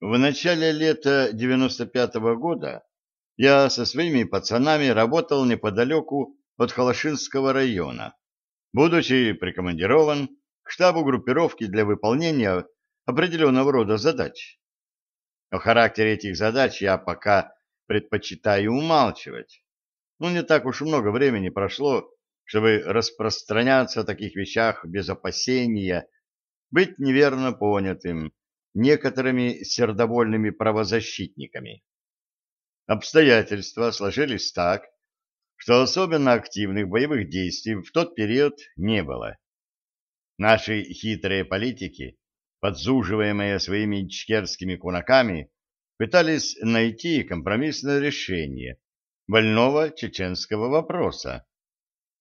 В начале лета 95-го года я со своими пацанами работал неподалеку от Холошинского района, будучи прикомандирован к штабу группировки для выполнения определенного рода задач. О характере этих задач я пока предпочитаю умалчивать. Ну, не так уж много времени прошло, чтобы распространяться о таких вещах без опасения, быть неверно понятым некоторыми сердовольными правозащитниками. Обстоятельства сложились так, что особенно активных боевых действий в тот период не было. Наши хитрые политики, подзуживаемые своими чкерскими кунаками, пытались найти компромиссное решение больного чеченского вопроса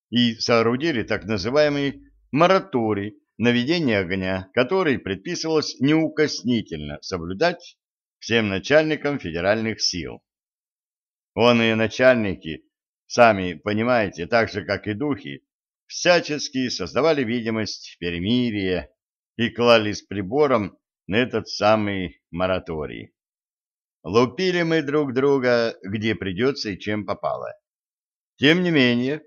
и соорудили так называемый мораторий на ведение огня, который предписывалось неукоснительно соблюдать всем начальникам федеральных сил. Он и начальники, сами понимаете, так же, как и духи, всячески создавали видимость перемирия и клались прибором на этот самый мораторий. Лупили мы друг друга, где придется и чем попало. Тем не менее,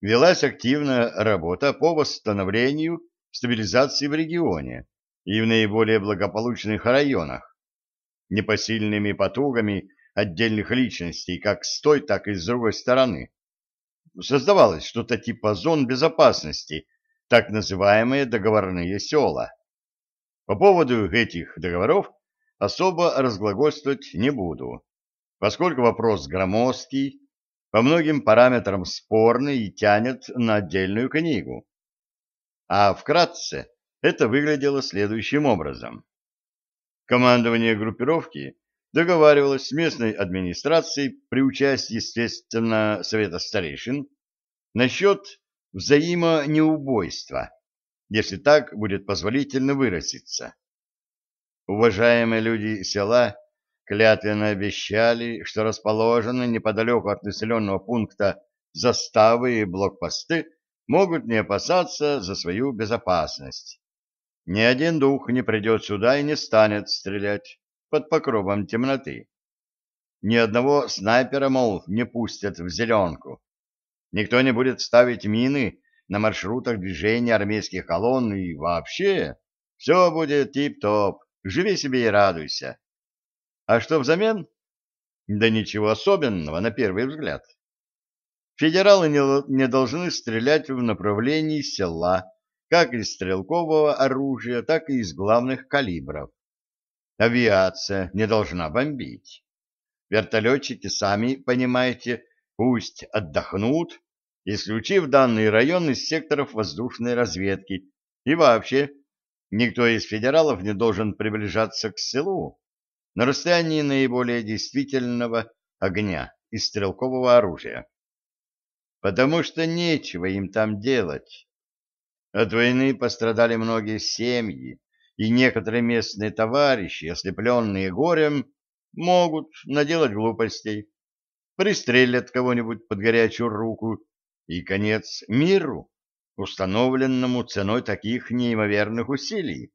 велась активная работа по восстановлению стабилизации в регионе и в наиболее благополучных районах. Непосильными потугами отдельных личностей как с той, так и с другой стороны. Создавалось что-то типа зон безопасности, так называемые договорные села. По поводу этих договоров особо разглагольствовать не буду, поскольку вопрос громоздкий, по многим параметрам спорный и тянет на отдельную книгу. А вкратце это выглядело следующим образом. Командование группировки договаривалось с местной администрацией при участии, естественно, Совета старейшин насчет взаимонеубойства, если так будет позволительно выразиться. Уважаемые люди села клятвенно обещали, что расположены неподалеку от населенного пункта заставы и блокпосты могут не опасаться за свою безопасность. Ни один дух не придет сюда и не станет стрелять под покровом темноты. Ни одного снайпера, мол, не пустят в зеленку. Никто не будет ставить мины на маршрутах движения армейских колонн и вообще все будет тип-топ, живи себе и радуйся. А что взамен? Да ничего особенного на первый взгляд. Федералы не, должны стрелять в направлении села, как из стрелкового оружия, так и из главных калибров. Авиация не должна бомбить. Вертолетчики, сами понимаете, пусть отдохнут, исключив данный район из секторов воздушной разведки. И вообще, никто из федералов не должен приближаться к селу на расстоянии наиболее действительного огня из стрелкового оружия. Потому что нечего им там делать. От войны пострадали многие семьи, и некоторые местные товарищи, ослепленные горем, могут наделать глупостей, пристрелят кого-нибудь под горячую руку, и конец миру, установленному ценой таких неимоверных усилий.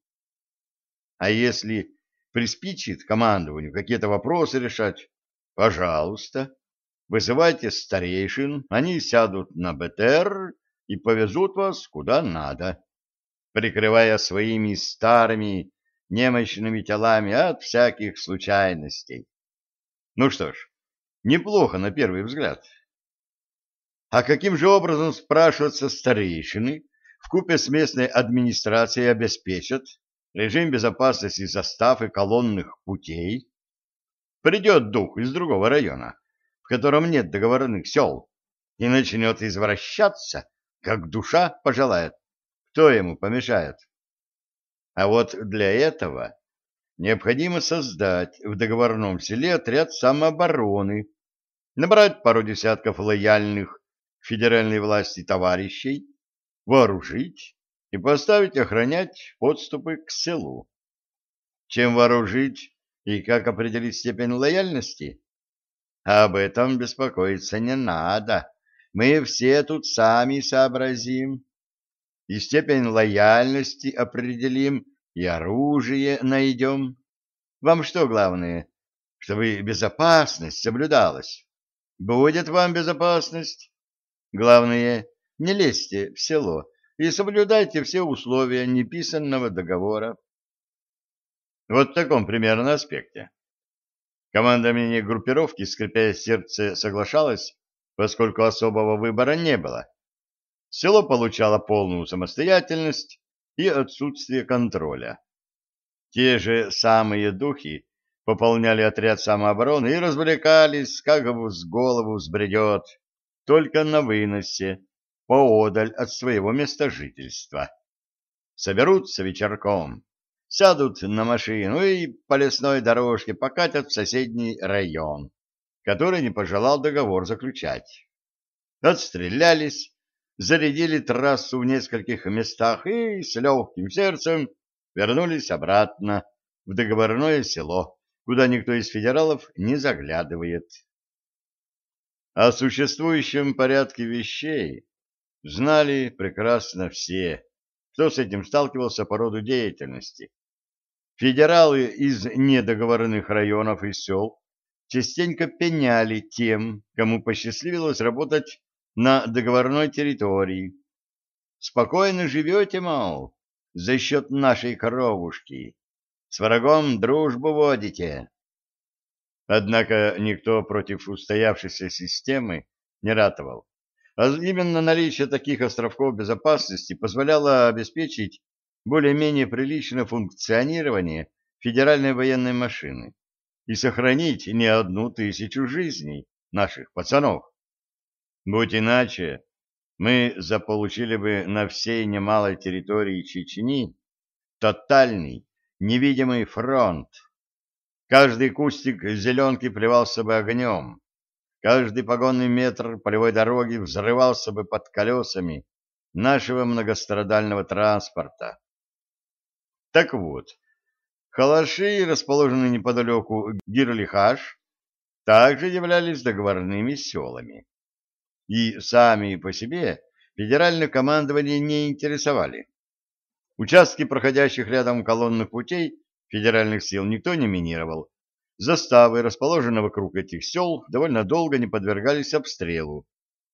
А если приспичит командованию какие-то вопросы решать, пожалуйста, вызывайте старейшин, они сядут на БТР и повезут вас куда надо прикрывая своими старыми немощными телами от всяких случайностей. Ну что ж, неплохо на первый взгляд. А каким же образом, спрашиваться старейшины, в купе с местной администрацией обеспечат режим безопасности застав и колонных путей? Придет дух из другого района, в котором нет договорных сел, и начнет извращаться, как душа пожелает. Кто ему помешает? А вот для этого необходимо создать в договорном селе отряд самообороны, набрать пару десятков лояльных федеральной власти товарищей, вооружить и поставить охранять подступы к селу. Чем вооружить и как определить степень лояльности? Об этом беспокоиться не надо. Мы все тут сами сообразим и степень лояльности определим, и оружие найдем. Вам что главное? Чтобы безопасность соблюдалась. Будет вам безопасность. Главное, не лезьте в село и соблюдайте все условия неписанного договора. Вот в таком примерно аспекте. Командование группировки, скрипя сердце, соглашалось, поскольку особого выбора не было. Село получало полную самостоятельность и отсутствие контроля. Те же самые духи пополняли отряд самообороны и развлекались, как с голову взбредет, только на выносе, поодаль от своего места жительства. Соберутся вечерком, сядут на машину и по лесной дорожке покатят в соседний район, который не пожелал договор заключать. Отстрелялись, зарядили трассу в нескольких местах и с легким сердцем вернулись обратно в договорное село, куда никто из федералов не заглядывает. О существующем порядке вещей знали прекрасно все, кто с этим сталкивался по роду деятельности. Федералы из недоговорных районов и сел частенько пеняли тем, кому посчастливилось работать на договорной территории. Спокойно живете, мол, за счет нашей кровушки. С врагом дружбу водите. Однако никто против устоявшейся системы не ратовал. А именно наличие таких островков безопасности позволяло обеспечить более-менее приличное функционирование федеральной военной машины и сохранить не одну тысячу жизней наших пацанов. Будь иначе, мы заполучили бы на всей немалой территории Чечни тотальный невидимый фронт. Каждый кустик зеленки плевался бы огнем, каждый погонный метр полевой дороги взрывался бы под колесами нашего многострадального транспорта. Так вот, халаши, расположенные неподалеку Гирлихаш, также являлись договорными селами и сами по себе федеральное командование не интересовали. Участки проходящих рядом колонных путей федеральных сил никто не минировал. Заставы, расположенные вокруг этих сел, довольно долго не подвергались обстрелу.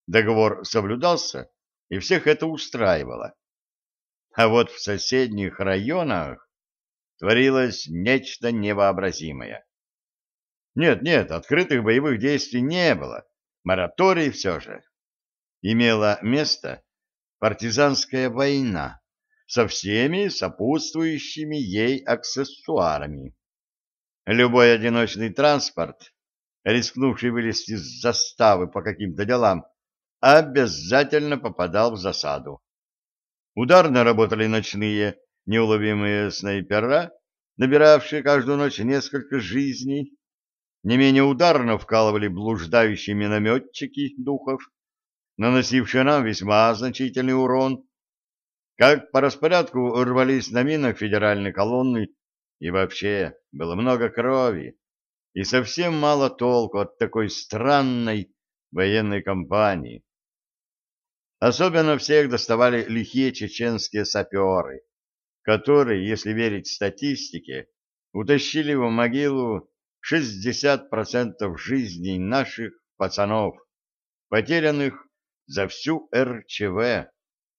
Договор соблюдался, и всех это устраивало. А вот в соседних районах творилось нечто невообразимое. Нет, нет, открытых боевых действий не было, Мораторий все же. Имела место партизанская война со всеми сопутствующими ей аксессуарами. Любой одиночный транспорт, рискнувший вылезти из заставы по каким-то делам, обязательно попадал в засаду. Ударно работали ночные неуловимые снайпера, набиравшие каждую ночь несколько жизней, не менее ударно вкалывали блуждающие минометчики духов, наносившие нам весьма значительный урон. Как по распорядку рвались на минах федеральные колонны, и вообще было много крови, и совсем мало толку от такой странной военной кампании. Особенно всех доставали лихие чеченские саперы, которые, если верить статистике, утащили в могилу 60% жизней наших пацанов, потерянных за всю РЧВ.